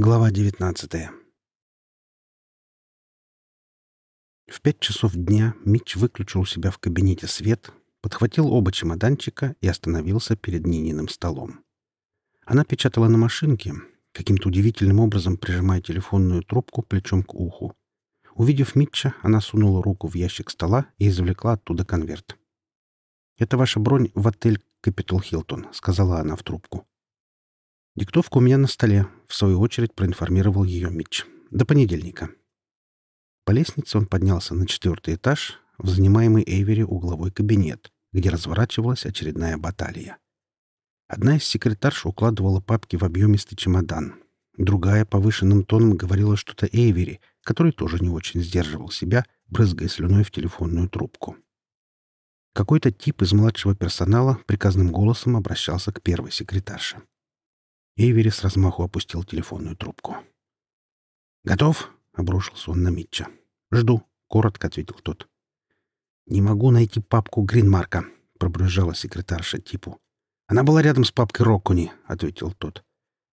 Глава 19 В пять часов дня Митч выключил у себя в кабинете свет, подхватил оба чемоданчика и остановился перед Нининым столом. Она печатала на машинке, каким-то удивительным образом прижимая телефонную трубку плечом к уху. Увидев Митча, она сунула руку в ящик стола и извлекла оттуда конверт. «Это ваша бронь в отель «Капитол Хилтон», — сказала она в трубку. «Диктовка у меня на столе», — в свою очередь проинформировал ее Митч. «До понедельника». По лестнице он поднялся на четвертый этаж в занимаемый Эйвери угловой кабинет, где разворачивалась очередная баталия. Одна из секретарш укладывала папки в объемистый чемодан. Другая повышенным тоном говорила что-то Эйвери, который тоже не очень сдерживал себя, брызгая слюной в телефонную трубку. Какой-то тип из младшего персонала приказным голосом обращался к первой секретарше. Эйвери с размаху опустил телефонную трубку. «Готов?» — обрушился он на Митча. «Жду», — коротко ответил тот. «Не могу найти папку Гринмарка», — пробрюзжала секретарша типу. «Она была рядом с папкой Роккуни», — ответил тот.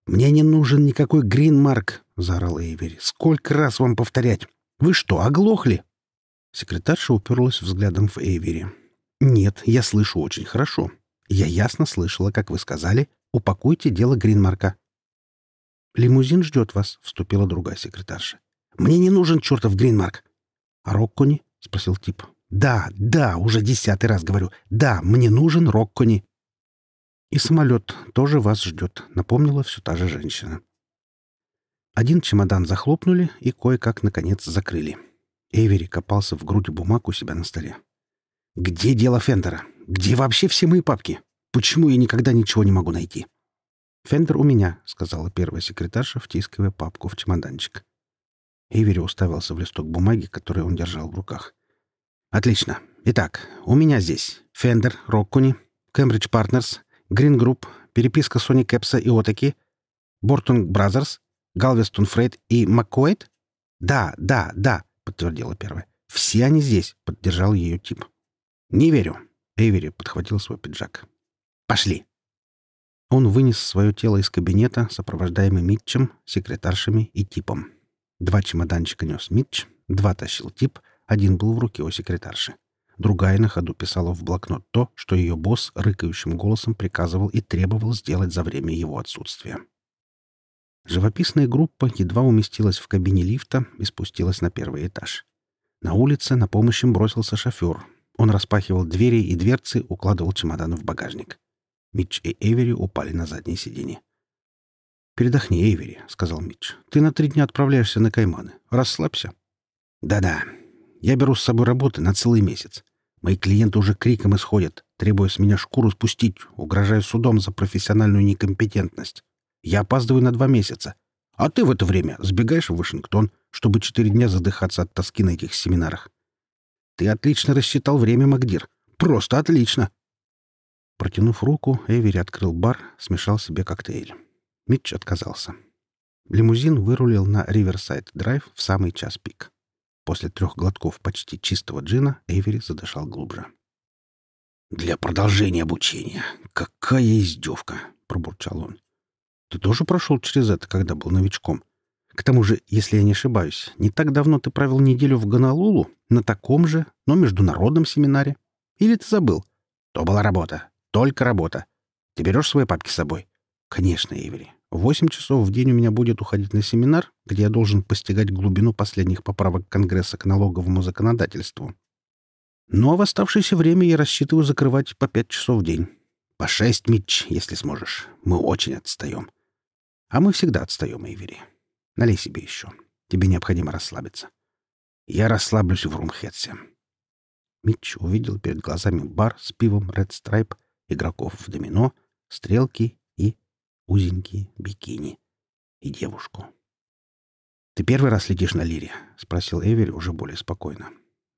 «Мне не нужен никакой Гринмарк», — заорал Эйвери. «Сколько раз вам повторять? Вы что, оглохли?» Секретарша уперлась взглядом в Эйвери. «Нет, я слышу очень хорошо. Я ясно слышала, как вы сказали, Упакуйте дело Гринмарка». «Лимузин ждет вас», — вступила другая секретарша. «Мне не нужен чертов Гринмарк». «А Роккони?» — спросил тип. «Да, да, уже десятый раз говорю. Да, мне нужен Роккони». «И самолет тоже вас ждет», — напомнила все та же женщина. Один чемодан захлопнули и кое-как, наконец, закрыли. Эйвери копался в груди бумаг у себя на столе. «Где дело Фендера? Где вообще все мои папки? Почему я никогда ничего не могу найти?» «Фендер у меня», — сказала первая секретарша, втискивая папку в чемоданчик. Эйвери уставился в листок бумаги, который он держал в руках. «Отлично. Итак, у меня здесь Фендер, Роккуни, Кембридж Партнерс, Грин Групп, переписка Сони Кэпса и Отаки, Бортон Бразерс, Галвестон Фрейд и Маккуэйт?» «Да, да, да», — подтвердила первая. «Все они здесь», — поддержал ее тип. «Не верю». Эйвери подхватил свой пиджак. Пошли!» Он вынес свое тело из кабинета, сопровождаемый Митчем, секретаршами и типом. Два чемоданчика нес Митч, два тащил тип, один был в руке у секретарши. Другая на ходу писала в блокнот то, что ее босс рыкающим голосом приказывал и требовал сделать за время его отсутствия. Живописная группа едва уместилась в кабине лифта и спустилась на первый этаж. На улице на помощь им бросился шофер. Он распахивал двери и дверцы, укладывал чемоданы в багажник. Митч и Эвери упали на заднее сиденье. «Передохни, Эйвери», — сказал Митч. «Ты на три дня отправляешься на Кайманы. Расслабься». «Да-да. Я беру с собой работы на целый месяц. Мои клиенты уже криком исходят, требуя с меня шкуру спустить, угрожая судом за профессиональную некомпетентность. Я опаздываю на два месяца. А ты в это время сбегаешь в Вашингтон, чтобы четыре дня задыхаться от тоски на этих семинарах. Ты отлично рассчитал время, Магдир. Просто отлично. Протянув руку, Эвери открыл бар, смешал себе коктейль. Митч отказался. Лимузин вырулил на Риверсайд-драйв в самый час пик. После трех глотков почти чистого джина Эвери задышал глубже. «Для продолжения обучения. Какая издевка!» — пробурчал он. «Ты тоже прошел через это, когда был новичком? К тому же, если я не ошибаюсь, не так давно ты провел неделю в Гонолулу на таком же, но международном семинаре. Или ты забыл? То была работа. Только работа. Ты берешь свои папки с собой? Конечно, Эвери. Восемь часов в день у меня будет уходить на семинар, где я должен постигать глубину последних поправок Конгресса к налоговому законодательству. Но в оставшееся время я рассчитываю закрывать по пять часов в день. По шесть, Митч, если сможешь. Мы очень отстаем. А мы всегда отстаем, Эйвери. Налей себе еще. Тебе необходимо расслабиться. Я расслаблюсь в Румхетсе. Митч увидел перед глазами бар с пивом Red Stripe игроков в домино, стрелки и узенькие бикини. И девушку. «Ты первый раз летишь на лире?» — спросил Эвери уже более спокойно.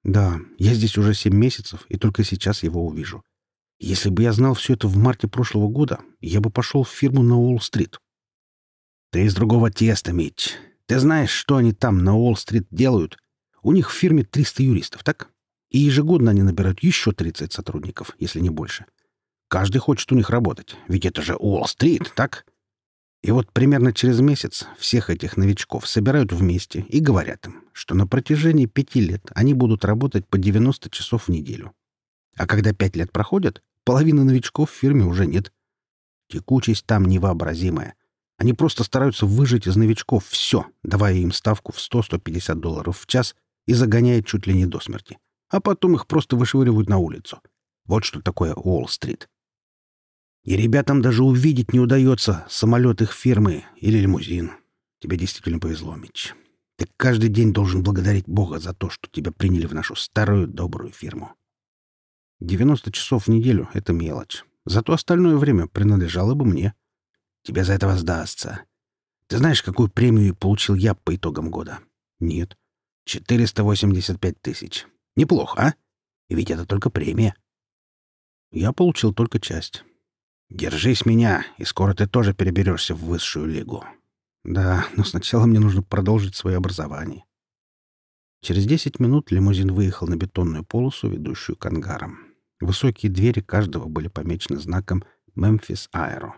«Да, я здесь уже семь месяцев, и только сейчас его увижу. Если бы я знал все это в марте прошлого года, я бы пошел в фирму на Уолл-стрит». «Ты из другого теста, Митч. Ты знаешь, что они там на Уолл-стрит делают? У них в фирме 300 юристов, так? И ежегодно они набирают еще 30 сотрудников, если не больше. Каждый хочет у них работать, ведь это же Уолл-стрит, так? И вот примерно через месяц всех этих новичков собирают вместе и говорят им, что на протяжении пяти лет они будут работать по 90 часов в неделю. А когда пять лет проходят, половины новичков в фирме уже нет. Текучесть там невообразимая. Они просто стараются выжать из новичков все, давая им ставку в 100-150 долларов в час и загоняя чуть ли не до смерти. А потом их просто вышвыривают на улицу. Вот что такое Уолл-стрит. И ребятам даже увидеть не удается самолет их фирмы или лимузин. Тебе действительно повезло, Митч. Ты каждый день должен благодарить Бога за то, что тебя приняли в нашу старую добрую фирму. 90 часов в неделю — это мелочь. Зато остальное время принадлежало бы мне. Тебе за это воздастся. Ты знаешь, какую премию получил я по итогам года? Нет. 485 тысяч. Неплохо, а? И ведь это только премия. Я получил только часть. Держись меня, и скоро ты тоже переберешься в высшую лигу. Да, но сначала мне нужно продолжить свое образование. Через десять минут лимузин выехал на бетонную полосу, ведущую к ангарам. Высокие двери каждого были помечены знаком «Мемфис Аэро».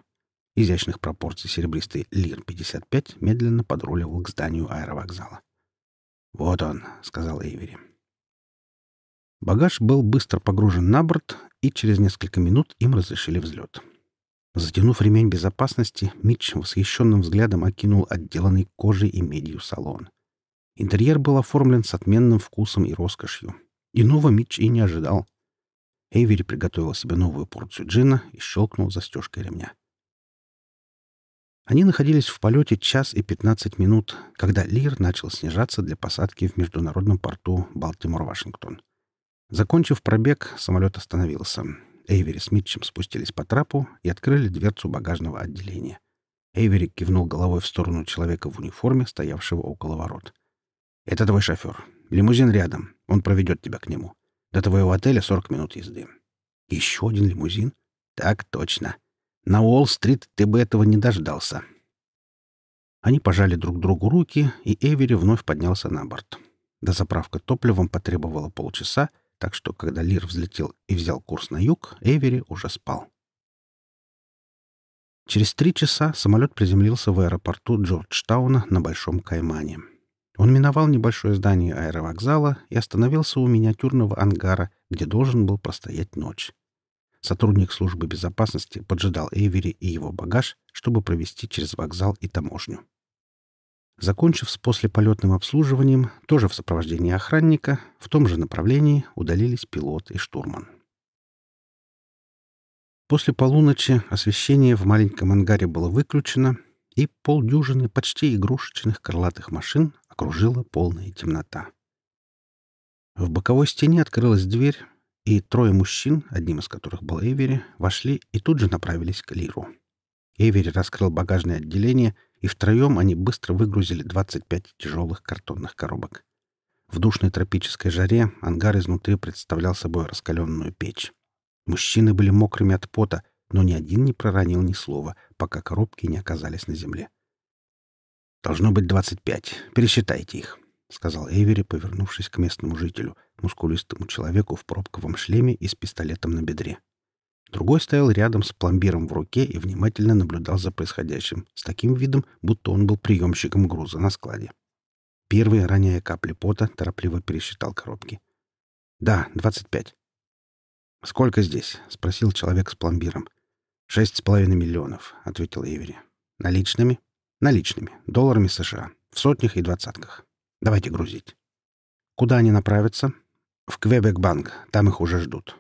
Изящных пропорций серебристый Лир-55 медленно подруливал к зданию аэровокзала. «Вот он», — сказал Эйвери. Багаж был быстро погружен на борт, и через несколько минут им разрешили взлет. Затянув ремень безопасности, Митч восхищенным взглядом окинул отделанный кожей и медью салон. Интерьер был оформлен с отменным вкусом и роскошью. Иного Митч и не ожидал. Эйвери приготовил себе новую порцию джина и щелкнул застежкой ремня. Они находились в полете час и пятнадцать минут, когда Лир начал снижаться для посадки в международном порту Балтимор-Вашингтон. Закончив пробег, самолет остановился. Эйвери с Митчем спустились по трапу и открыли дверцу багажного отделения. Эйвери кивнул головой в сторону человека в униформе, стоявшего около ворот. «Это твой шофер. Лимузин рядом. Он проведет тебя к нему. До твоего отеля 40 минут езды». «Еще один лимузин?» «Так точно. На Уолл-стрит ты бы этого не дождался». Они пожали друг другу руки, и Эйвери вновь поднялся на борт. Дозаправка топливом потребовала полчаса, так что, когда Лир взлетел и взял курс на юг, Эйвери уже спал. Через три часа самолет приземлился в аэропорту Джорджтауна на Большом Каймане. Он миновал небольшое здание аэровокзала и остановился у миниатюрного ангара, где должен был простоять ночь. Сотрудник службы безопасности поджидал Эйвери и его багаж, чтобы провести через вокзал и таможню. Закончив с послеполетным обслуживанием, тоже в сопровождении охранника, в том же направлении удалились пилот и штурман. После полуночи освещение в маленьком ангаре было выключено, и полдюжины почти игрушечных крылатых машин окружила полная темнота. В боковой стене открылась дверь, и трое мужчин, одним из которых был Эйвери, вошли и тут же направились к Лиру. Эйвери раскрыл багажное отделение — и втроем они быстро выгрузили 25 тяжелых картонных коробок. В душной тропической жаре ангар изнутри представлял собой раскаленную печь. Мужчины были мокрыми от пота, но ни один не проронил ни слова, пока коробки не оказались на земле. «Должно быть двадцать пять. Пересчитайте их», — сказал Эйвери, повернувшись к местному жителю, мускулистому человеку в пробковом шлеме и с пистолетом на бедре. Другой стоял рядом с пломбиром в руке и внимательно наблюдал за происходящим, с таким видом, будто он был приемщиком груза на складе. Первый, роняя капли пота, торопливо пересчитал коробки. «Да, двадцать пять». «Сколько здесь?» — спросил человек с пломбиром. «Шесть с половиной миллионов», — ответил Эвери. «Наличными?» «Наличными. Долларами США. В сотнях и двадцатках. Давайте грузить». «Куда они направятся?» «В Квебек-банк. Там их уже ждут».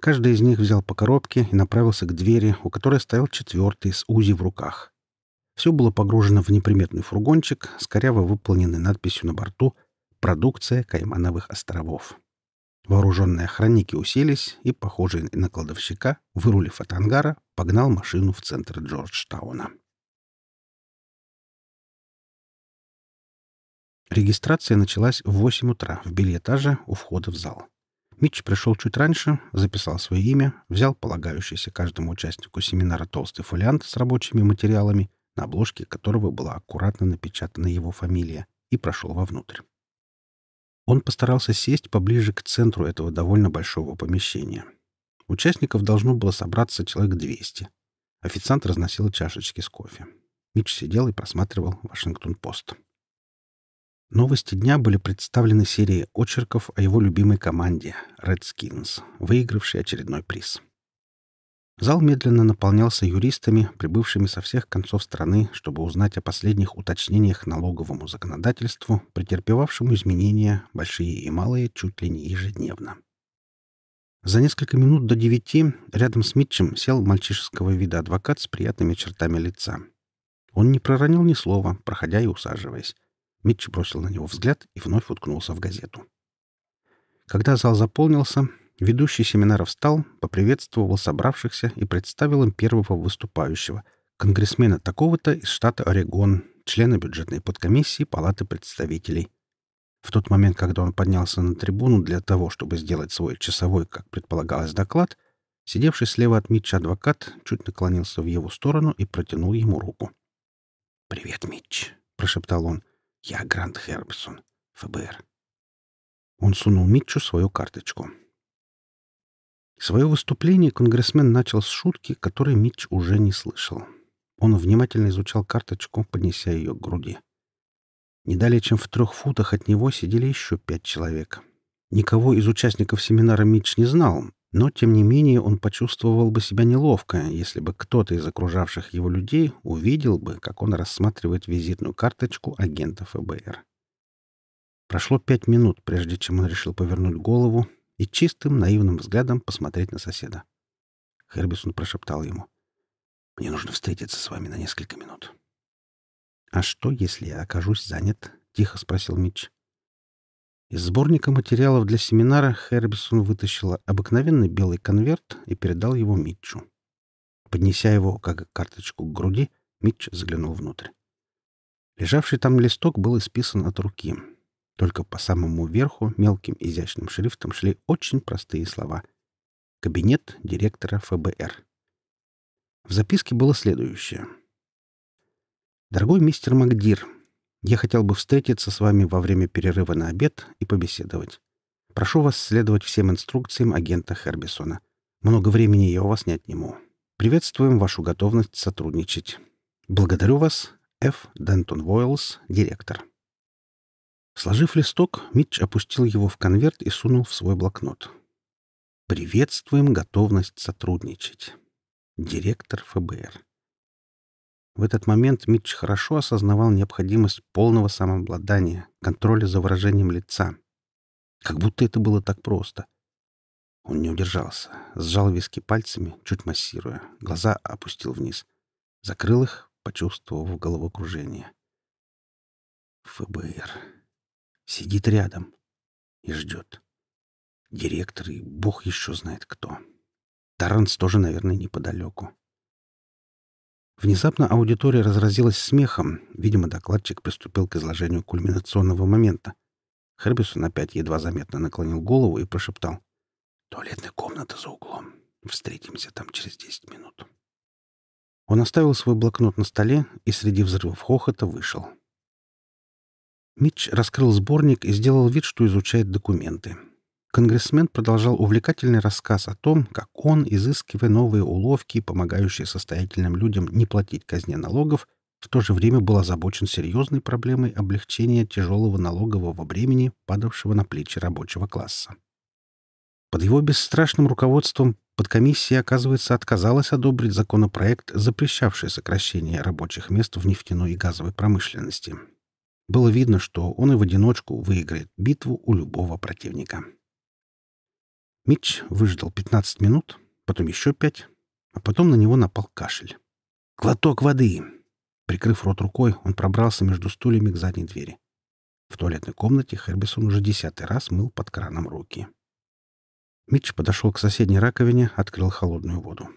Каждый из них взял по коробке и направился к двери, у которой стоял четвертый с УЗИ в руках. Все было погружено в неприметный фургончик с коряво выполненной надписью на борту «Продукция Каймановых островов». Вооруженные охранники уселись и, похожие на кладовщика, вырулив от ангара, погнал машину в центр Джорджтауна. Регистрация началась в 8 утра в бильетаже у входа в зал. Митч пришел чуть раньше, записал свое имя, взял полагающийся каждому участнику семинара толстый фолиант с рабочими материалами, на обложке которого была аккуратно напечатана его фамилия, и прошел вовнутрь. Он постарался сесть поближе к центру этого довольно большого помещения. Участников должно было собраться человек 200. Официант разносил чашечки с кофе. Митч сидел и просматривал «Вашингтон-Пост». Новости дня были представлены серией очерков о его любимой команде «Redskins», выигравшей очередной приз. Зал медленно наполнялся юристами, прибывшими со всех концов страны, чтобы узнать о последних уточнениях налоговому законодательству, претерпевавшему изменения, большие и малые, чуть ли не ежедневно. За несколько минут до девяти рядом с Митчем сел мальчишеского вида адвокат с приятными чертами лица. Он не проронил ни слова, проходя и усаживаясь. Митч бросил на него взгляд и вновь уткнулся в газету. Когда зал заполнился, ведущий семинара встал, поприветствовал собравшихся и представил им первого выступающего, конгрессмена такого-то из штата Орегон, члена бюджетной подкомиссии Палаты представителей. В тот момент, когда он поднялся на трибуну для того, чтобы сделать свой часовой, как предполагалось, доклад, сидевший слева от Митча адвокат чуть наклонился в его сторону и протянул ему руку. «Привет, Митч», — прошептал он. «Я Грант Хербсон, ФБР». Он сунул Митчу свою карточку. Свое выступление конгрессмен начал с шутки, которой Митч уже не слышал. Он внимательно изучал карточку, поднеся ее к груди. Не далее, чем в трех футах от него сидели еще пять человек. Никого из участников семинара Митч не знал, но, тем не менее, он почувствовал бы себя неловко, если бы кто-то из окружавших его людей увидел бы, как он рассматривает визитную карточку агента ФБР. Прошло пять минут, прежде чем он решил повернуть голову и чистым, наивным взглядом посмотреть на соседа. Хербисон прошептал ему. «Мне нужно встретиться с вами на несколько минут». «А что, если я окажусь занят?» — тихо спросил Митч. Из сборника материалов для семинара Хербисон вытащил обыкновенный белый конверт и передал его Митчу. Поднеся его, как карточку к груди, Митч заглянул внутрь. Лежавший там листок был исписан от руки. Только по самому верху мелким изящным шрифтом шли очень простые слова. «Кабинет директора ФБР». В записке было следующее. «Дорогой мистер Макдир, я хотел бы встретиться с вами во время перерыва на обед и побеседовать. Прошу вас следовать всем инструкциям агента Хербисона. Много времени я у вас не отниму. Приветствуем вашу готовность сотрудничать. Благодарю вас, Ф. Дентон Войлс, директор. Сложив листок, Митч опустил его в конверт и сунул в свой блокнот. «Приветствуем готовность сотрудничать. Директор ФБР». В этот момент Митч хорошо осознавал необходимость полного самообладания, контроля за выражением лица. Как будто это было так просто. Он не удержался, сжал виски пальцами, чуть массируя, глаза опустил вниз. Закрыл их, почувствовав головокружение. ФБР. Сидит рядом и ждет. Директор и бог еще знает кто. Таранс тоже, наверное, неподалеку. Внезапно аудитория разразилась смехом. Видимо, докладчик приступил к изложению кульминационного момента. Хербисон опять едва заметно наклонил голову и прошептал. «Туалетная комната за углом. Встретимся там через десять минут». Он оставил свой блокнот на столе и среди взрывов хохота вышел. Митч раскрыл сборник и сделал вид, что изучает документы конгрессмен продолжал увлекательный рассказ о том, как он, изыскивая новые уловки, помогающие состоятельным людям не платить казне налогов, в то же время был озабочен серьезной проблемой облегчения тяжелого налогового бремени, падавшего на плечи рабочего класса. Под его бесстрашным руководством подкомиссия, оказывается, отказалась одобрить законопроект, запрещавший сокращение рабочих мест в нефтяной и газовой промышленности. Было видно, что он и в одиночку выиграет битву у любого противника. Митч выждал 15 минут, потом еще пять, а потом на него напал кашель. «Глоток воды!» Прикрыв рот рукой, он пробрался между стульями к задней двери. В туалетной комнате Хербисон уже десятый раз мыл под краном руки. Митч подошел к соседней раковине, открыл холодную воду.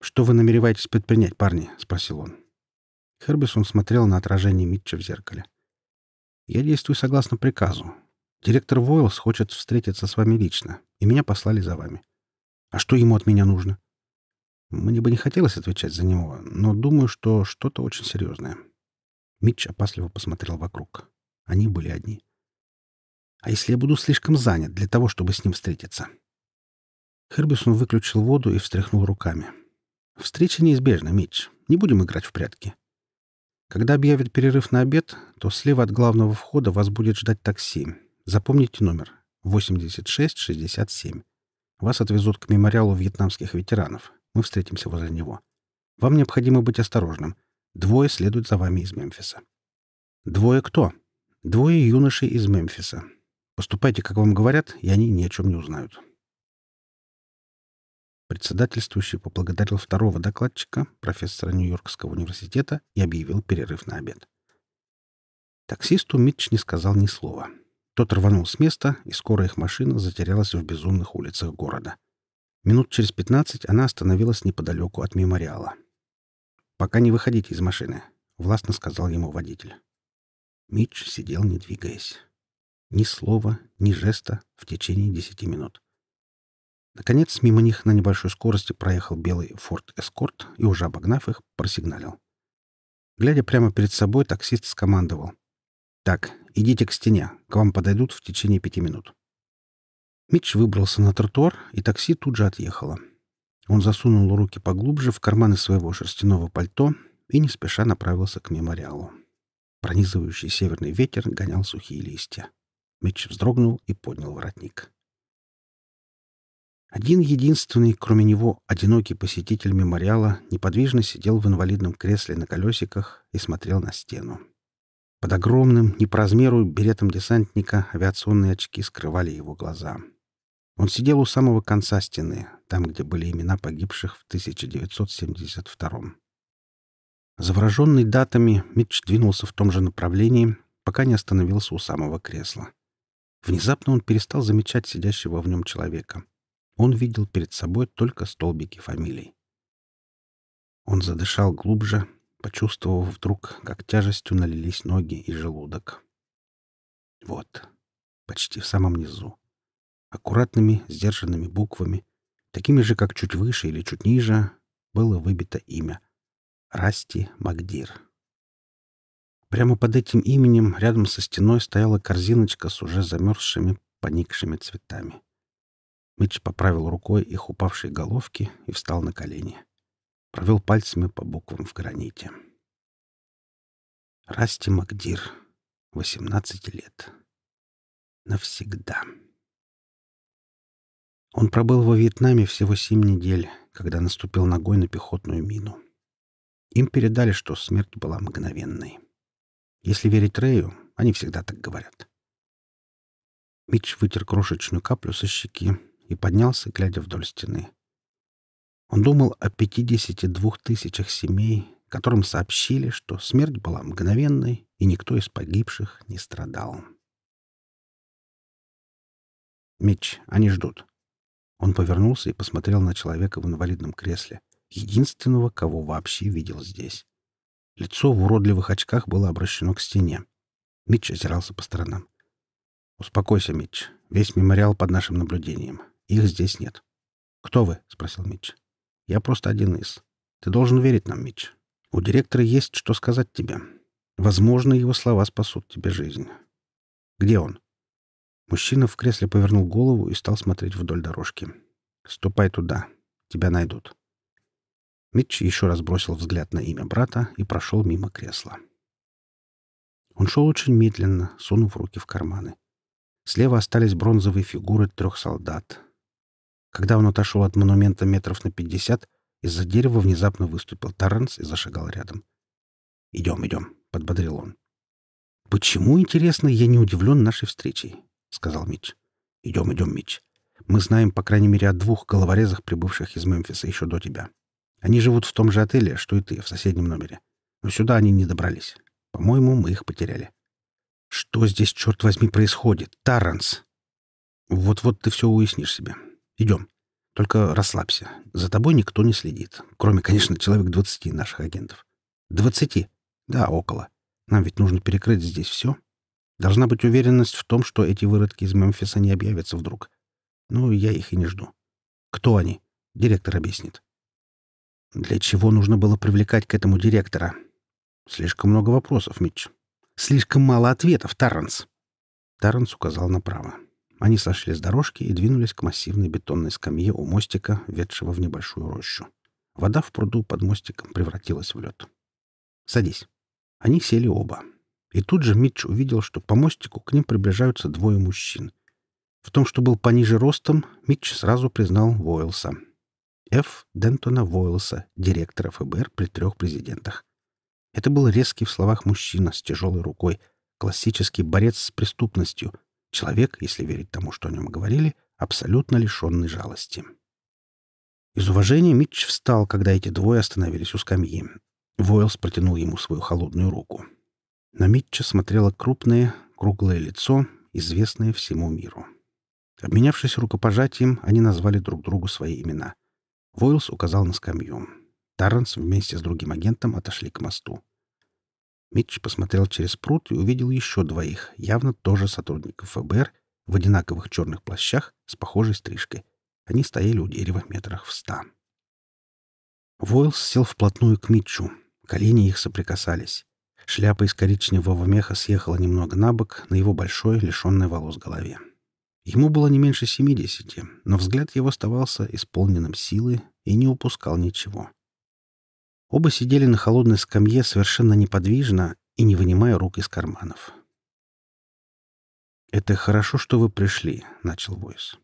«Что вы намереваетесь предпринять, парни?» — спросил он. Хербисон смотрел на отражение Митча в зеркале. «Я действую согласно приказу. Директор Войлс хочет встретиться с вами лично, и меня послали за вами. А что ему от меня нужно? Мне бы не хотелось отвечать за него, но думаю, что что-то очень серьезное. Митч опасливо посмотрел вокруг. Они были одни. А если я буду слишком занят для того, чтобы с ним встретиться? Хербисон выключил воду и встряхнул руками. Встреча неизбежна, Митч. Не будем играть в прятки. Когда объявят перерыв на обед, то слева от главного входа вас будет ждать такси. Запомните номер. 8667. Вас отвезут к мемориалу вьетнамских ветеранов. Мы встретимся возле него. Вам необходимо быть осторожным. Двое следуют за вами из Мемфиса. Двое кто? Двое юношей из Мемфиса. Поступайте, как вам говорят, и они ни о чем не узнают. Председательствующий поблагодарил второго докладчика, профессора Нью-Йоркского университета, и объявил перерыв на обед. Таксисту Митч не сказал ни слова. Тот рванул с места, и скоро их машина затерялась в безумных улицах города. Минут через пятнадцать она остановилась неподалеку от мемориала. «Пока не выходите из машины», — властно сказал ему водитель. Митч сидел, не двигаясь. Ни слова, ни жеста в течение десяти минут. Наконец, мимо них на небольшой скорости проехал белый Ford Escort и, уже обогнав их, просигналил. Глядя прямо перед собой, таксист скомандовал. «Так, идите к стене. К вам подойдут в течение пяти минут». Митч выбрался на тротуар, и такси тут же отъехало. Он засунул руки поглубже в карманы своего шерстяного пальто и не спеша направился к мемориалу. Пронизывающий северный ветер гонял сухие листья. Митч вздрогнул и поднял воротник. Один единственный, кроме него, одинокий посетитель мемориала неподвижно сидел в инвалидном кресле на колесиках и смотрел на стену. Под огромным, не по размеру, беретом десантника авиационные очки скрывали его глаза. Он сидел у самого конца стены, там, где были имена погибших в 1972 -м. Завороженный датами, Митч двинулся в том же направлении, пока не остановился у самого кресла. Внезапно он перестал замечать сидящего в нем человека — он видел перед собой только столбики фамилий. Он задышал глубже, почувствовав вдруг, как тяжестью налились ноги и желудок. Вот, почти в самом низу. Аккуратными, сдержанными буквами, такими же, как чуть выше или чуть ниже, было выбито имя — Расти Магдир. Прямо под этим именем рядом со стеной стояла корзиночка с уже замерзшими, поникшими цветами. Митч поправил рукой их упавшие головки и встал на колени. Провел пальцами по буквам в граните. Расти Макдир, 18 лет. Навсегда. Он пробыл во Вьетнаме всего семь недель, когда наступил ногой на пехотную мину. Им передали, что смерть была мгновенной. Если верить Рэю, они всегда так говорят. Митч вытер крошечную каплю со щеки и поднялся, глядя вдоль стены. Он думал о 52 тысячах семей, которым сообщили, что смерть была мгновенной, и никто из погибших не страдал. «Митч, они ждут». Он повернулся и посмотрел на человека в инвалидном кресле, единственного, кого вообще видел здесь. Лицо в уродливых очках было обращено к стене. Митч озирался по сторонам. «Успокойся, Митч. Весь мемориал под нашим наблюдением. Их здесь нет. «Кто вы?» — спросил Митч. «Я просто один из. Ты должен верить нам, Митч. У директора есть что сказать тебе. Возможно, его слова спасут тебе жизнь. Где он?» Мужчина в кресле повернул голову и стал смотреть вдоль дорожки. «Ступай туда. Тебя найдут». Митч еще раз бросил взгляд на имя брата и прошел мимо кресла. Он шел очень медленно, сунув руки в карманы. Слева остались бронзовые фигуры трех солдат, когда он отошел от монумента метров на пятьдесят, из-за дерева внезапно выступил Тарренс и зашагал рядом. «Идем, идем», — подбодрил он. «Почему, интересно, я не удивлен нашей встречей?» — сказал Митч. «Идем, идем, Митч. Мы знаем, по крайней мере, о двух головорезах, прибывших из Мемфиса еще до тебя. Они живут в том же отеле, что и ты, в соседнем номере. Но сюда они не добрались. По-моему, мы их потеряли». «Что здесь, черт возьми, происходит? Тарренс!» «Вот-вот ты все уяснишь себе. Идем. Только расслабься. За тобой никто не следит. Кроме, конечно, человек двадцати наших агентов. Двадцати? Да, около. Нам ведь нужно перекрыть здесь все. Должна быть уверенность в том, что эти выродки из Мемфиса не объявятся вдруг. Ну, я их и не жду. Кто они? Директор объяснит. Для чего нужно было привлекать к этому директора? Слишком много вопросов, Митч. Слишком мало ответов, Тарренс. Тарренс указал направо. Они сошли с дорожки и двинулись к массивной бетонной скамье у мостика, ведшего в небольшую рощу. Вода в пруду под мостиком превратилась в лед. «Садись». Они сели оба. И тут же Митч увидел, что по мостику к ним приближаются двое мужчин. В том, что был пониже ростом, Митч сразу признал Войлса. Ф. Дентона Войлса, директора ФБР при трех президентах. Это был резкий в словах мужчина с тяжелой рукой, классический борец с преступностью, человек, если верить тому, что о нем говорили, абсолютно лишенный жалости. Из уважения Митч встал, когда эти двое остановились у скамьи. Войлс протянул ему свою холодную руку. На Митча смотрело крупное, круглое лицо, известное всему миру. Обменявшись рукопожатием, они назвали друг другу свои имена. Войлс указал на скамью. Тарренс вместе с другим агентом отошли к мосту. Митч посмотрел через пруд и увидел еще двоих, явно тоже сотрудников ФБР, в одинаковых черных плащах с похожей стрижкой. Они стояли у дерева метрах в ста. Войлс сел вплотную к Митчу. Колени их соприкасались. Шляпа из коричневого меха съехала немного на бок на его большой, лишенной волос голове. Ему было не меньше семидесяти, но взгляд его оставался исполненным силы и не упускал ничего. Оба сидели на холодной скамье совершенно неподвижно и не вынимая рук из карманов. «Это хорошо, что вы пришли», — начал Войс.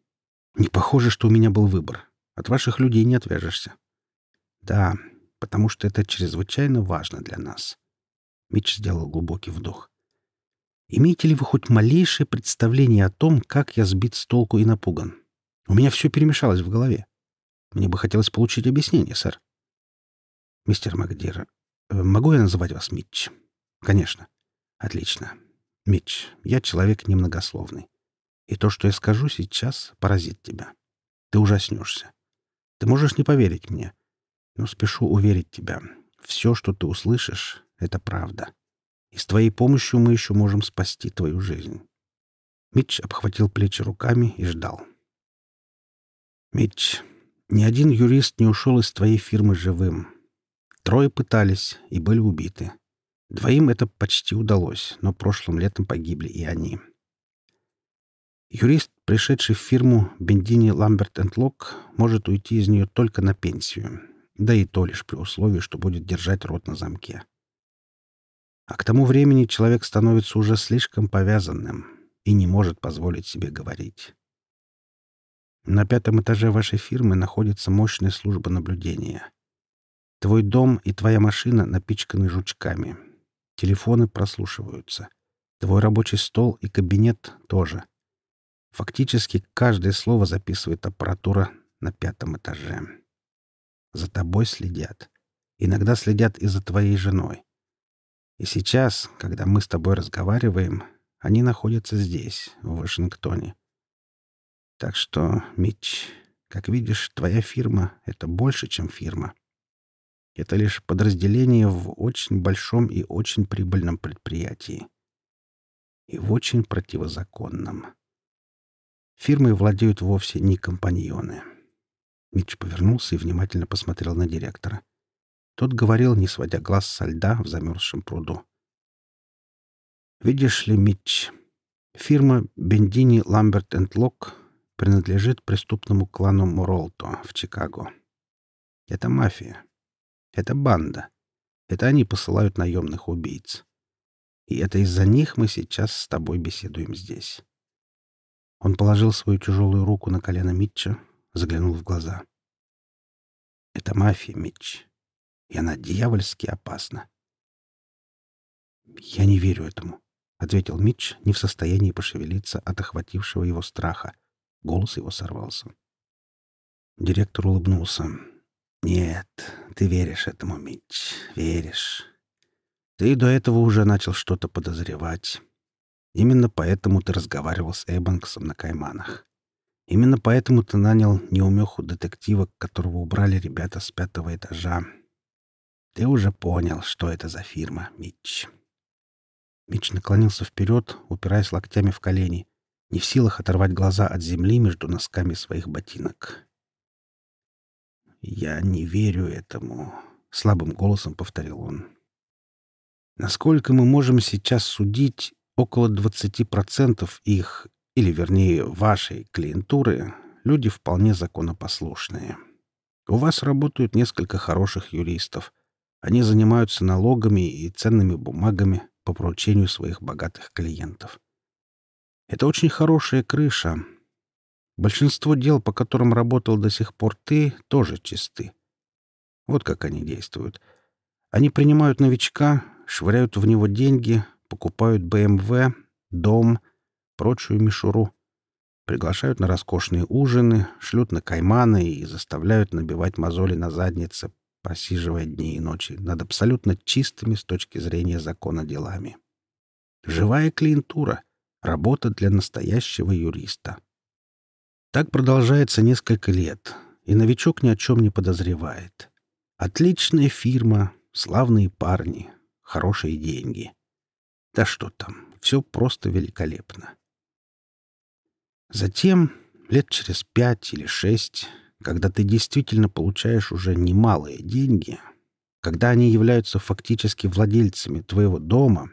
«Не похоже, что у меня был выбор. От ваших людей не отвяжешься». «Да, потому что это чрезвычайно важно для нас». Митч сделал глубокий вдох. «Имеете ли вы хоть малейшее представление о том, как я сбит с толку и напуган? У меня все перемешалось в голове. Мне бы хотелось получить объяснение, сэр». «Мистер Макдир, э, могу я называть вас Митч?» «Конечно». «Отлично. Митч, я человек немногословный. И то, что я скажу сейчас, поразит тебя. Ты ужаснешься. Ты можешь не поверить мне, но спешу уверить тебя. Все, что ты услышишь, — это правда. И с твоей помощью мы еще можем спасти твою жизнь». Митч обхватил плечи руками и ждал. «Митч, ни один юрист не ушел из твоей фирмы живым. Трое пытались и были убиты. Двоим это почти удалось, но прошлым летом погибли и они. Юрист, пришедший в фирму Бендини Ламберт энд Лок, может уйти из нее только на пенсию, да и то лишь при условии, что будет держать рот на замке. А к тому времени человек становится уже слишком повязанным и не может позволить себе говорить. На пятом этаже вашей фирмы находится мощная служба наблюдения. Твой дом и твоя машина напичканы жучками. Телефоны прослушиваются. Твой рабочий стол и кабинет тоже. Фактически каждое слово записывает аппаратура на пятом этаже. За тобой следят. Иногда следят и за твоей женой. И сейчас, когда мы с тобой разговариваем, они находятся здесь, в Вашингтоне. Так что, Митч, как видишь, твоя фирма — это больше, чем фирма. Это лишь подразделение в очень большом и очень прибыльном предприятии. И в очень противозаконном. Фирмой владеют вовсе не компаньоны. Митч повернулся и внимательно посмотрел на директора. Тот говорил, не сводя глаз со льда в замерзшем пруду. «Видишь ли, Митч, фирма Бендини Ламберт энд Лок принадлежит преступному клану Моролто в Чикаго. Это мафия. Это банда. Это они посылают наемных убийц. И это из-за них мы сейчас с тобой беседуем здесь. Он положил свою тяжелую руку на колено Митча, заглянул в глаза. Это мафия, Митч. И она дьявольски опасна. «Я не верю этому», — ответил Митч, не в состоянии пошевелиться от охватившего его страха. Голос его сорвался. Директор улыбнулся. Нет, ты веришь этому, Митч, веришь. Ты до этого уже начал что-то подозревать. Именно поэтому ты разговаривал с Эббанксом на Кайманах. Именно поэтому ты нанял неумеху детектива, которого убрали ребята с пятого этажа. Ты уже понял, что это за фирма, Митч. Митч наклонился вперед, упираясь локтями в колени, не в силах оторвать глаза от земли между носками своих ботинок. «Я не верю этому», — слабым голосом повторил он. «Насколько мы можем сейчас судить, около 20% их, или вернее вашей клиентуры, люди вполне законопослушные. У вас работают несколько хороших юристов. Они занимаются налогами и ценными бумагами по поручению своих богатых клиентов. Это очень хорошая крыша. Большинство дел, по которым работал до сих пор ты, тоже чисты. Вот как они действуют. Они принимают новичка, швыряют в него деньги, покупают БМВ, дом, прочую мишуру. Приглашают на роскошные ужины, шлют на кайманы и заставляют набивать мозоли на заднице, просиживая дни и ночи над абсолютно чистыми с точки зрения закона делами. Живая клиентура — Работа для настоящего юриста. Так продолжается несколько лет, и новичок ни о чем не подозревает. Отличная фирма, славные парни, хорошие деньги. Да что там, все просто великолепно. Затем, лет через пять или шесть, когда ты действительно получаешь уже немалые деньги, когда они являются фактически владельцами твоего дома,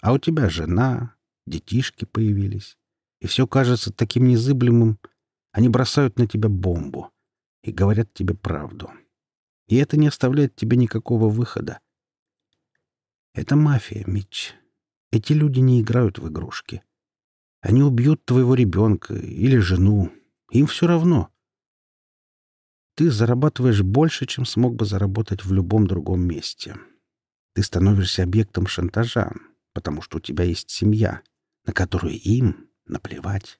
а у тебя жена, детишки появились, и все кажется таким незыблемым, они бросают на тебя бомбу и говорят тебе правду. И это не оставляет тебе никакого выхода. Это мафия, Митч. Эти люди не играют в игрушки. Они убьют твоего ребенка или жену. Им все равно. Ты зарабатываешь больше, чем смог бы заработать в любом другом месте. Ты становишься объектом шантажа, потому что у тебя есть семья, на которую им наплевать.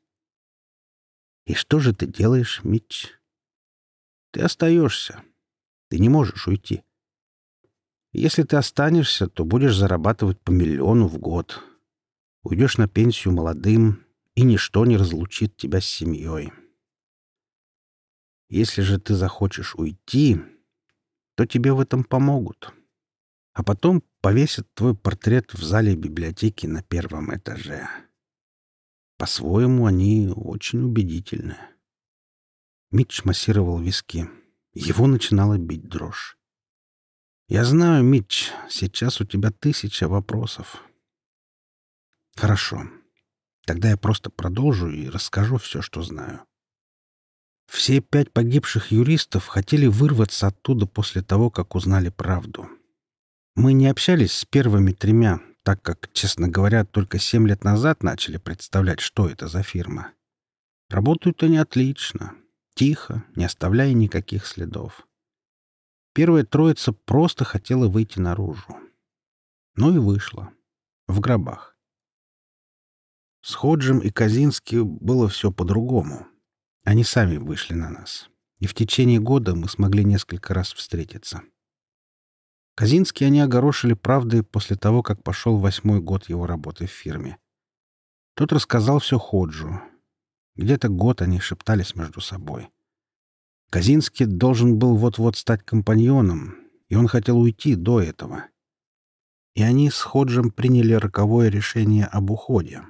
И что же ты делаешь, Митч? Ты остаешься. Ты не можешь уйти. Если ты останешься, то будешь зарабатывать по миллиону в год. Уйдешь на пенсию молодым, и ничто не разлучит тебя с семьей. Если же ты захочешь уйти, то тебе в этом помогут. А потом повесят твой портрет в зале библиотеки на первом этаже. По-своему, они очень убедительны. Митч массировал виски. Его начинала бить дрожь. «Я знаю, Митч, сейчас у тебя тысяча вопросов». «Хорошо. Тогда я просто продолжу и расскажу все, что знаю». Все пять погибших юристов хотели вырваться оттуда после того, как узнали правду. Мы не общались с первыми тремя, так как, честно говоря, только семь лет назад начали представлять, что это за фирма. Работают они отлично, тихо, не оставляя никаких следов. Первая троица просто хотела выйти наружу. Ну и вышла. В гробах. С Ходжем и Казински было все по-другому. Они сами вышли на нас. И в течение года мы смогли несколько раз встретиться. Казинский они огорошили правдой после того, как пошел восьмой год его работы в фирме. Тот рассказал все Ходжу. Где-то год они шептались между собой. Казинский должен был вот-вот стать компаньоном, и он хотел уйти до этого. И они с Ходжем приняли роковое решение об уходе.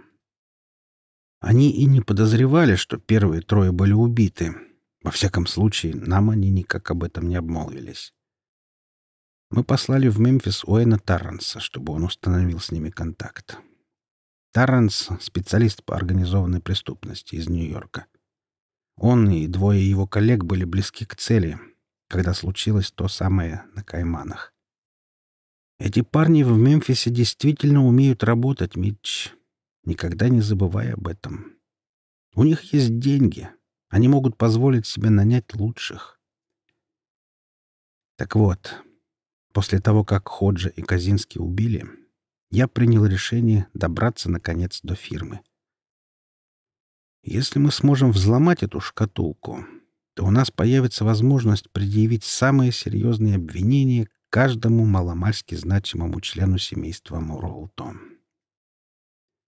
Они и не подозревали, что первые трое были убиты. Во всяком случае, нам они никак об этом не обмолвились. Мы послали в Мемфис Уэйна Тарранса, чтобы он установил с ними контакт. Тарранс — специалист по организованной преступности из Нью-Йорка. Он и двое его коллег были близки к цели, когда случилось то самое на Кайманах. Эти парни в Мемфисе действительно умеют работать, Митч. Никогда не забывай об этом. У них есть деньги. Они могут позволить себе нанять лучших. Так вот, После того, как Ходжа и Казински убили, я принял решение добраться, наконец, до фирмы. Если мы сможем взломать эту шкатулку, то у нас появится возможность предъявить самые серьезные обвинения каждому маломальски значимому члену семейства Муролто.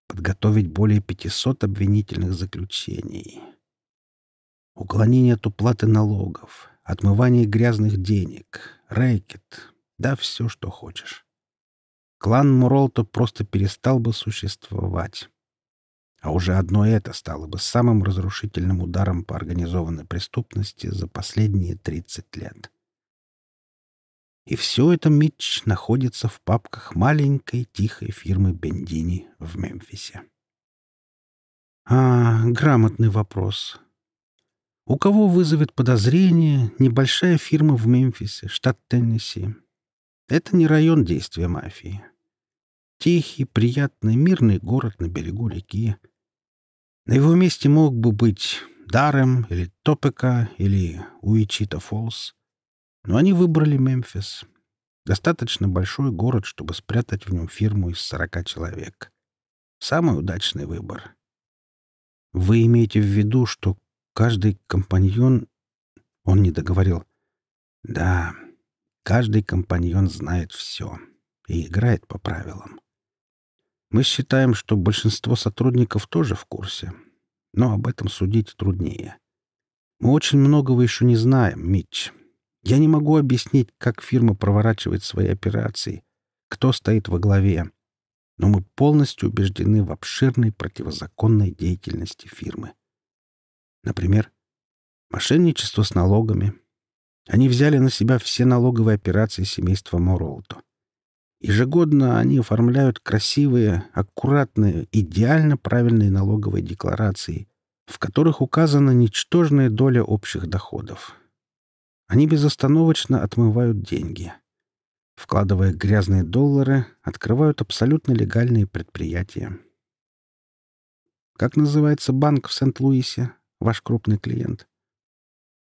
Подготовить более 500 обвинительных заключений. Уклонение от уплаты налогов, отмывание грязных денег, рэкет, да все, что хочешь. Клан Муролто просто перестал бы существовать. А уже одно это стало бы самым разрушительным ударом по организованной преступности за последние 30 лет. И все это, Митч, находится в папках маленькой тихой фирмы Бендини в Мемфисе. А, грамотный вопрос. У кого вызовет подозрение небольшая фирма в Мемфисе, штат Теннесси? Это не район действия мафии. Тихий, приятный, мирный город на берегу реки. На его месте мог бы быть Дарем или Топека или Уичита Фолс. Но они выбрали Мемфис. Достаточно большой город, чтобы спрятать в нем фирму из сорока человек. Самый удачный выбор. Вы имеете в виду, что каждый компаньон... Он не договорил. Да, каждый компаньон знает все и играет по правилам. Мы считаем, что большинство сотрудников тоже в курсе, но об этом судить труднее. Мы очень многого еще не знаем, Митч. Я не могу объяснить, как фирма проворачивает свои операции, кто стоит во главе, но мы полностью убеждены в обширной противозаконной деятельности фирмы. Например, мошенничество с налогами. Они взяли на себя все налоговые операции семейства Моролто. Ежегодно они оформляют красивые, аккуратные, идеально правильные налоговые декларации, в которых указана ничтожная доля общих доходов. Они безостановочно отмывают деньги. Вкладывая грязные доллары, открывают абсолютно легальные предприятия. Как называется банк в Сент-Луисе, ваш крупный клиент?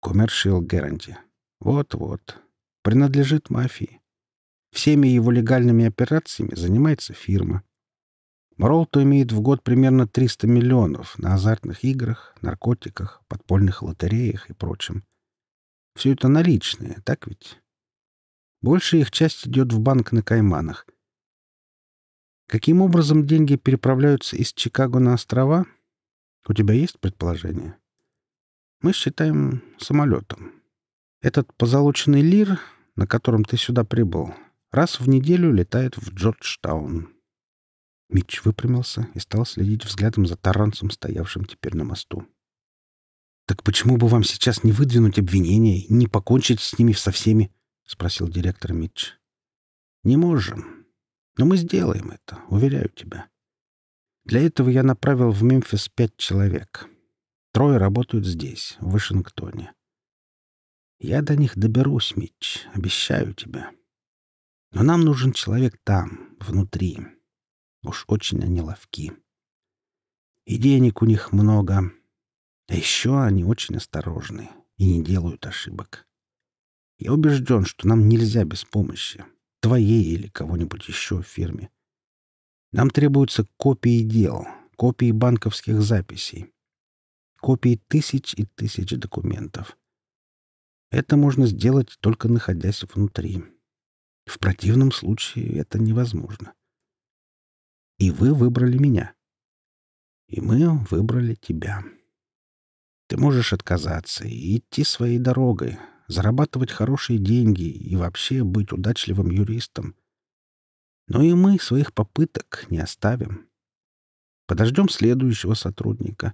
Commercial Guarantee. Вот-вот. Принадлежит мафии. Всеми его легальными операциями занимается фирма. Моролто имеет в год примерно 300 миллионов на азартных играх, наркотиках, подпольных лотереях и прочем. Все это наличные, так ведь? Большая их часть идет в банк на Кайманах. Каким образом деньги переправляются из Чикаго на острова? У тебя есть предположение? Мы считаем самолетом. Этот позолоченный лир, на котором ты сюда прибыл, раз в неделю летает в Джорджтаун. Митч выпрямился и стал следить взглядом за таранцем, стоявшим теперь на мосту. «Так почему бы вам сейчас не выдвинуть обвинения не покончить с ними со всеми?» — спросил директор Митч. «Не можем. Но мы сделаем это, уверяю тебя. Для этого я направил в Мемфис пять человек. Трое работают здесь, в Вашингтоне. Я до них доберусь, Митч, обещаю тебе. Но нам нужен человек там, внутри. Уж очень они ловки. И денег у них много. А еще они очень осторожны и не делают ошибок. Я убежден, что нам нельзя без помощи. Твоей или кого-нибудь еще в фирме. Нам требуются копии дел, копии банковских записей, копии тысяч и тысяч документов. Это можно сделать, только находясь внутри. В противном случае это невозможно. И вы выбрали меня. И мы выбрали тебя. Ты можешь отказаться и идти своей дорогой, зарабатывать хорошие деньги и вообще быть удачливым юристом. Но и мы своих попыток не оставим. Подождем следующего сотрудника.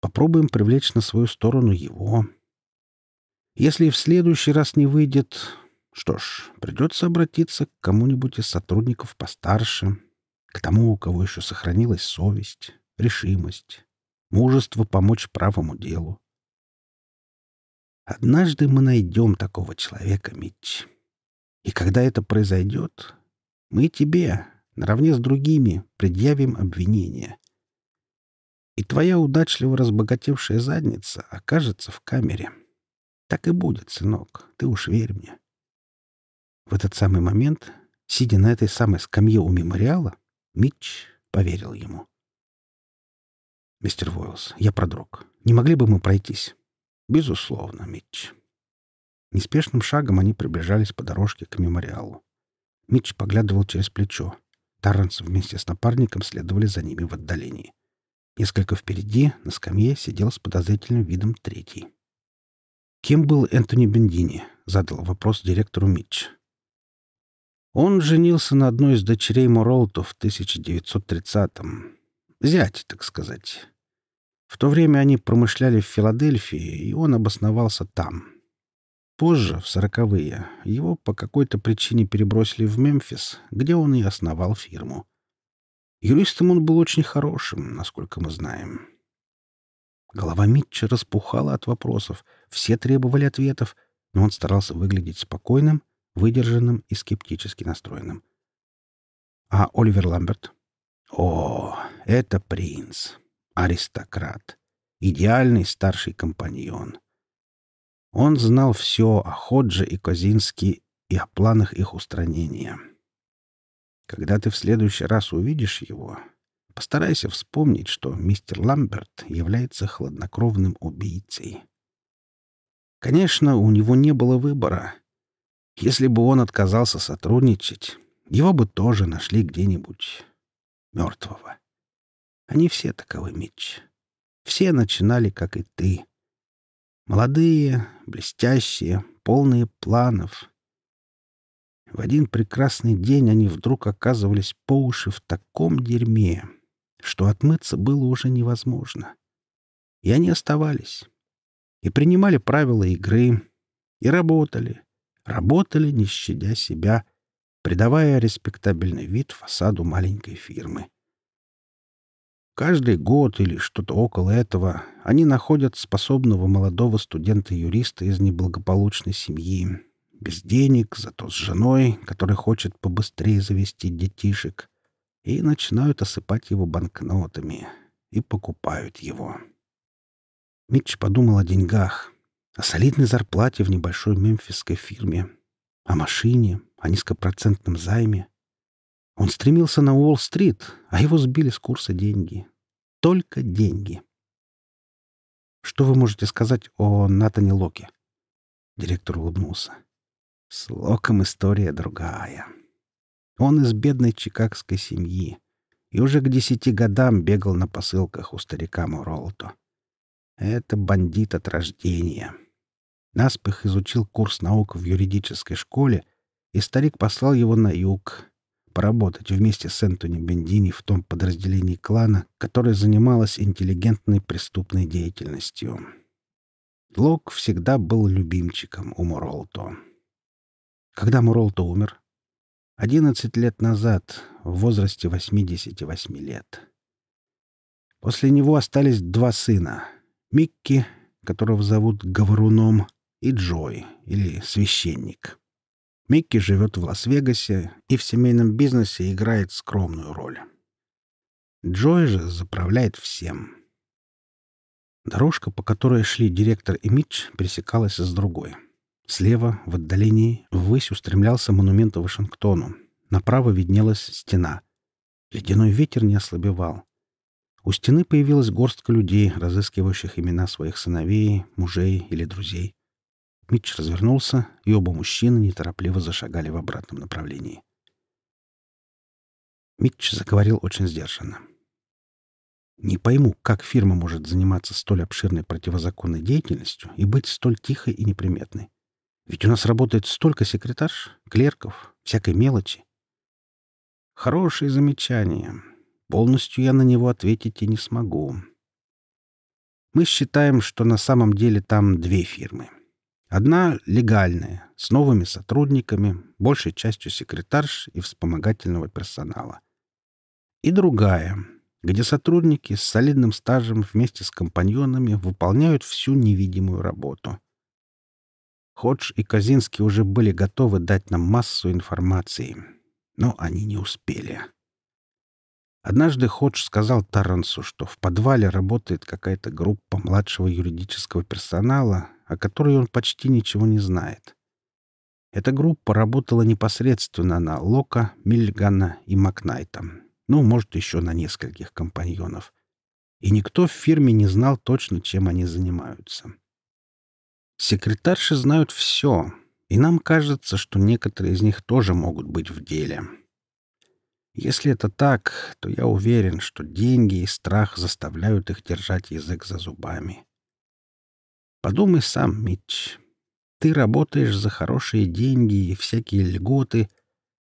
Попробуем привлечь на свою сторону его. Если в следующий раз не выйдет, что ж, придется обратиться к кому-нибудь из сотрудников постарше, к тому, у кого еще сохранилась совесть, решимость, мужество помочь правому делу. Однажды мы найдем такого человека, Митч. И когда это произойдет, мы тебе, наравне с другими, предъявим обвинение. И твоя удачливо разбогатевшая задница окажется в камере. Так и будет, сынок, ты уж верь мне. В этот самый момент, сидя на этой самой скамье у мемориала, Митч поверил ему. «Мистер Войлс, я продрог. Не могли бы мы пройтись?» «Безусловно, Митч». Неспешным шагом они приближались по дорожке к мемориалу. Митч поглядывал через плечо. Тарренс вместе с напарником следовали за ними в отдалении. Несколько впереди, на скамье, сидел с подозрительным видом третий. «Кем был Энтони Бендини?» — задал вопрос директору Митч. Он женился на одной из дочерей Моролто в 1930-м. Зять, так сказать. В то время они промышляли в Филадельфии, и он обосновался там. Позже, в сороковые, его по какой-то причине перебросили в Мемфис, где он и основал фирму. Юристом он был очень хорошим, насколько мы знаем. Голова Митча распухала от вопросов. Все требовали ответов, но он старался выглядеть спокойным, выдержанным и скептически настроенным. А Оливер Ламберт? О, это принц, аристократ, идеальный старший компаньон. Он знал все о Ходже и Козинске и о планах их устранения. Когда ты в следующий раз увидишь его, постарайся вспомнить, что мистер Ламберт является хладнокровным убийцей. Конечно, у него не было выбора. Если бы он отказался сотрудничать, его бы тоже нашли где-нибудь мертвого. Они все таковы, Митч. Все начинали, как и ты. Молодые, блестящие, полные планов. В один прекрасный день они вдруг оказывались по уши в таком дерьме, что отмыться было уже невозможно. И они оставались. И принимали правила игры. И работали. Работали, не щадя себя, придавая респектабельный вид фасаду маленькой фирмы. Каждый год или что-то около этого они находят способного молодого студента-юриста из неблагополучной семьи, без денег, зато с женой, которая хочет побыстрее завести детишек, и начинают осыпать его банкнотами и покупают его. Митч подумал о деньгах, о солидной зарплате в небольшой мемфисской фирме, о машине, о низкопроцентном займе. Он стремился на Уолл-стрит, а его сбили с курса деньги. Только деньги. Что вы можете сказать о Натане Локе? Директор улыбнулся. С Локом история другая. Он из бедной чикагской семьи и уже к десяти годам бегал на посылках у старика Моролто. Это бандит от рождения. Наспех изучил курс наук в юридической школе, и старик послал его на юг, поработать вместе с Энтони Бендини в том подразделении клана, которое занималось интеллигентной преступной деятельностью. Лок всегда был любимчиком у Моролто. Когда Моролто умер? Одиннадцать лет назад, в возрасте 88 лет. После него остались два сына — Микки, которого зовут Говоруном, и Джой, или Священник. Микки живет в Лас-Вегасе и в семейном бизнесе играет скромную роль. Джой же заправляет всем. Дорожка, по которой шли директор и Митч, пересекалась с другой. Слева, в отдалении, ввысь устремлялся монумент Вашингтону. Направо виднелась стена. Ледяной ветер не ослабевал. У стены появилась горстка людей, разыскивающих имена своих сыновей, мужей или друзей. Митч развернулся, и оба мужчины неторопливо зашагали в обратном направлении. Митч заговорил очень сдержанно. «Не пойму, как фирма может заниматься столь обширной противозаконной деятельностью и быть столь тихой и неприметной. Ведь у нас работает столько секретарш, клерков, всякой мелочи. Хорошее замечание. Полностью я на него ответить и не смогу. Мы считаем, что на самом деле там две фирмы — Одна легальная, с новыми сотрудниками, большей частью секретарш и вспомогательного персонала. И другая, где сотрудники с солидным стажем вместе с компаньонами выполняют всю невидимую работу. Ходж и Казинский уже были готовы дать нам массу информации, но они не успели. Однажды Ходж сказал Тарренсу, что в подвале работает какая-то группа младшего юридического персонала, о которой он почти ничего не знает. Эта группа работала непосредственно на Лока, Миллигана и Макнайта. Ну, может, еще на нескольких компаньонов. И никто в фирме не знал точно, чем они занимаются. Секретарши знают все, и нам кажется, что некоторые из них тоже могут быть в деле. Если это так, то я уверен, что деньги и страх заставляют их держать язык за зубами. Подумай сам, Митч. Ты работаешь за хорошие деньги и всякие льготы,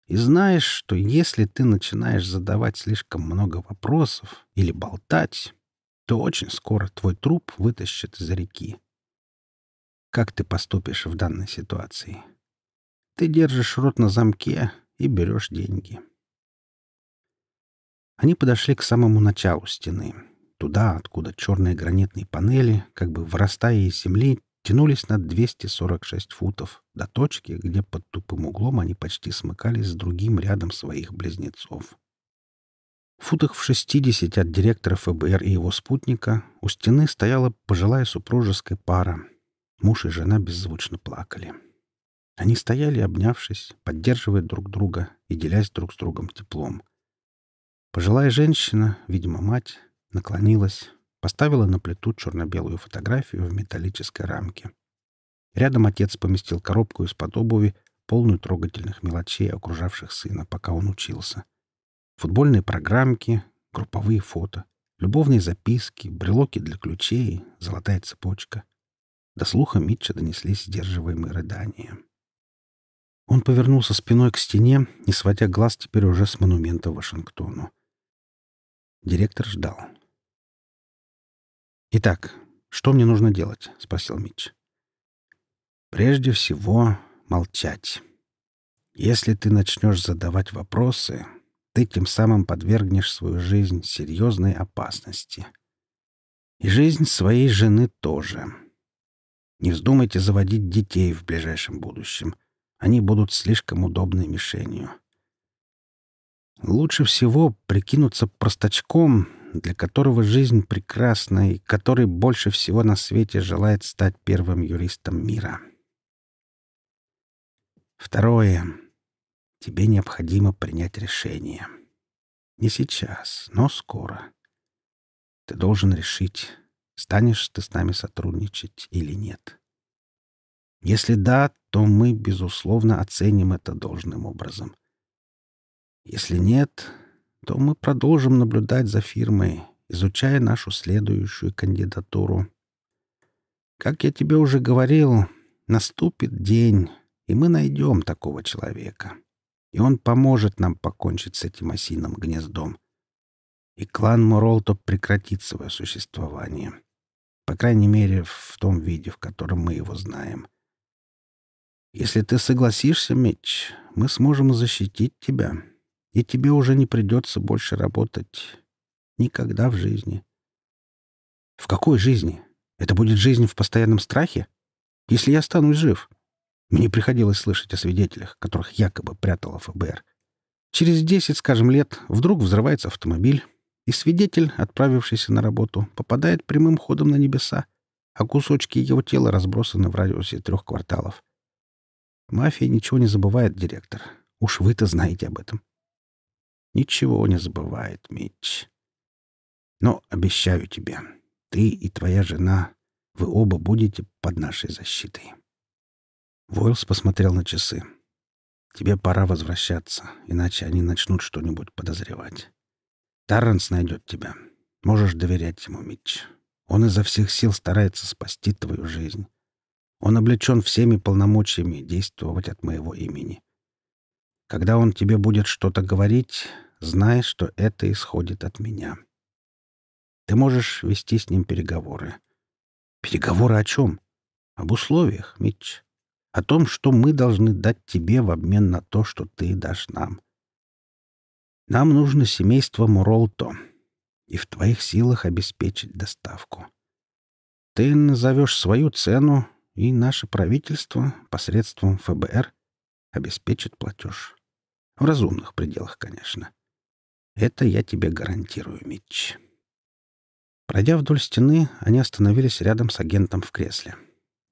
и знаешь, что если ты начинаешь задавать слишком много вопросов или болтать, то очень скоро твой труп вытащат из реки. Как ты поступишь в данной ситуации? Ты держишь рот на замке и берешь деньги. Они подошли к самому началу стены, туда, откуда черные гранитные панели, как бы вырастая из земли, тянулись на 246 футов до точки, где под тупым углом они почти смыкались с другим рядом своих близнецов. В футах в 60 от директора ФБР и его спутника у стены стояла пожилая супружеская пара. Муж и жена беззвучно плакали. Они стояли, обнявшись, поддерживая друг друга и делясь друг с другом теплом. Пожилая женщина, видимо, мать, наклонилась, поставила на плиту черно-белую фотографию в металлической рамке. Рядом отец поместил коробку из-под обуви, полную трогательных мелочей, окружавших сына, пока он учился. Футбольные программки, групповые фото, любовные записки, брелоки для ключей, золотая цепочка. До слуха Митча донеслись сдерживаемые рыдания. Он повернулся спиной к стене, не сводя глаз теперь уже с монумента Вашингтону. Директор ждал. «Итак, что мне нужно делать?» — спросил Митч. «Прежде всего, молчать. Если ты начнешь задавать вопросы, ты тем самым подвергнешь свою жизнь серьезной опасности. И жизнь своей жены тоже. Не вздумайте заводить детей в ближайшем будущем. Они будут слишком удобной мишенью. Лучше всего прикинуться простачком для которого жизнь прекрасна и который больше всего на свете желает стать первым юристом мира. Второе. Тебе необходимо принять решение. Не сейчас, но скоро. Ты должен решить, станешь ты с нами сотрудничать или нет. Если да, то мы, безусловно, оценим это должным образом. Если нет, то мы продолжим наблюдать за фирмой, изучая нашу следующую кандидатуру. Как я тебе уже говорил, наступит день, и мы найдем такого человека. И он поможет нам покончить с этим осиным гнездом. И клан Муролто прекратит свое существование. По крайней мере, в том виде, в котором мы его знаем. Если ты согласишься, Меч, мы сможем защитить тебя и тебе уже не придется больше работать. Никогда в жизни. В какой жизни? Это будет жизнь в постоянном страхе? Если я останусь жив? Мне приходилось слышать о свидетелях, которых якобы прятало ФБР. Через десять, скажем, лет вдруг взрывается автомобиль, и свидетель, отправившийся на работу, попадает прямым ходом на небеса, а кусочки его тела разбросаны в радиусе трех кварталов. Мафия ничего не забывает, директор. Уж вы-то знаете об этом. Ничего не забывает, Митч. Но обещаю тебе, ты и твоя жена, вы оба будете под нашей защитой. Войлс посмотрел на часы. Тебе пора возвращаться, иначе они начнут что-нибудь подозревать. Тарренс найдет тебя. Можешь доверять ему, Митч. Он изо всех сил старается спасти твою жизнь. Он облечен всеми полномочиями действовать от моего имени. Когда он тебе будет что-то говорить, знай, что это исходит от меня. Ты можешь вести с ним переговоры. Переговоры о чем? Об условиях, Митч. О том, что мы должны дать тебе в обмен на то, что ты дашь нам. Нам нужно семейство Муролто, и в твоих силах обеспечить доставку. Ты назовешь свою цену, и наше правительство посредством ФБР обеспечит платеж. В разумных пределах, конечно. Это я тебе гарантирую, Митч. Пройдя вдоль стены, они остановились рядом с агентом в кресле.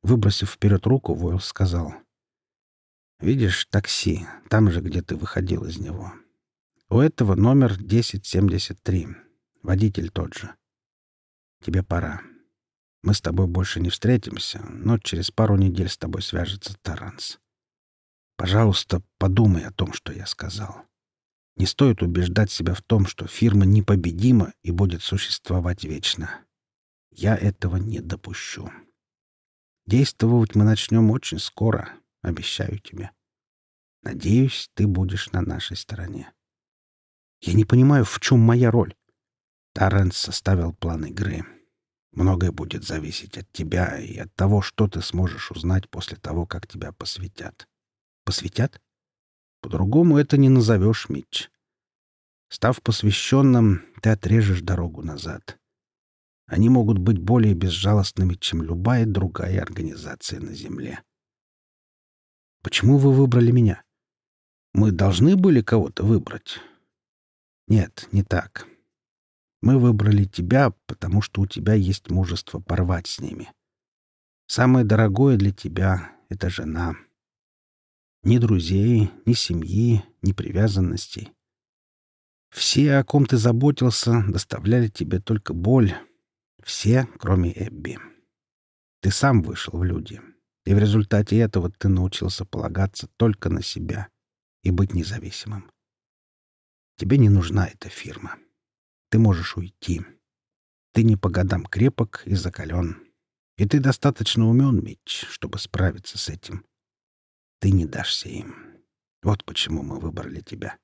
Выбросив вперед руку, Войл сказал. «Видишь такси, там же, где ты выходил из него. У этого номер 1073. Водитель тот же. Тебе пора. Мы с тобой больше не встретимся, но через пару недель с тобой свяжется Таранс. Пожалуйста, подумай о том, что я сказал. Не стоит убеждать себя в том, что фирма непобедима и будет существовать вечно. Я этого не допущу. Действовать мы начнем очень скоро, обещаю тебе. Надеюсь, ты будешь на нашей стороне. Я не понимаю, в чем моя роль. Тарренс составил план игры. Многое будет зависеть от тебя и от того, что ты сможешь узнать после того, как тебя посвятят. Посвятят? По-другому это не назовешь, Митч. Став посвященным, ты отрежешь дорогу назад. Они могут быть более безжалостными, чем любая другая организация на Земле. Почему вы выбрали меня? Мы должны были кого-то выбрать. Нет, не так. Мы выбрали тебя, потому что у тебя есть мужество порвать с ними. Самое дорогое для тебя — это жена. Ни друзей, ни семьи, ни привязанностей. Все, о ком ты заботился, доставляли тебе только боль. Все, кроме Эбби. Ты сам вышел в люди. И в результате этого ты научился полагаться только на себя и быть независимым. Тебе не нужна эта фирма. Ты можешь уйти. Ты не по годам крепок и закален. И ты достаточно умен, Митч, чтобы справиться с этим. Ты не дашься им. Вот почему мы выбрали тебя.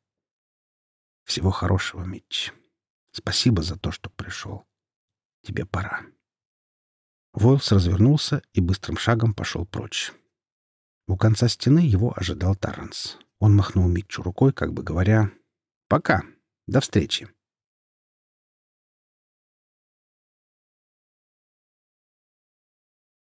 Всего хорошего, Митч. Спасибо за то, что пришел. Тебе пора. Войлс развернулся и быстрым шагом пошел прочь. У конца стены его ожидал Таранс. Он махнул Митчу рукой, как бы говоря «Пока, до встречи».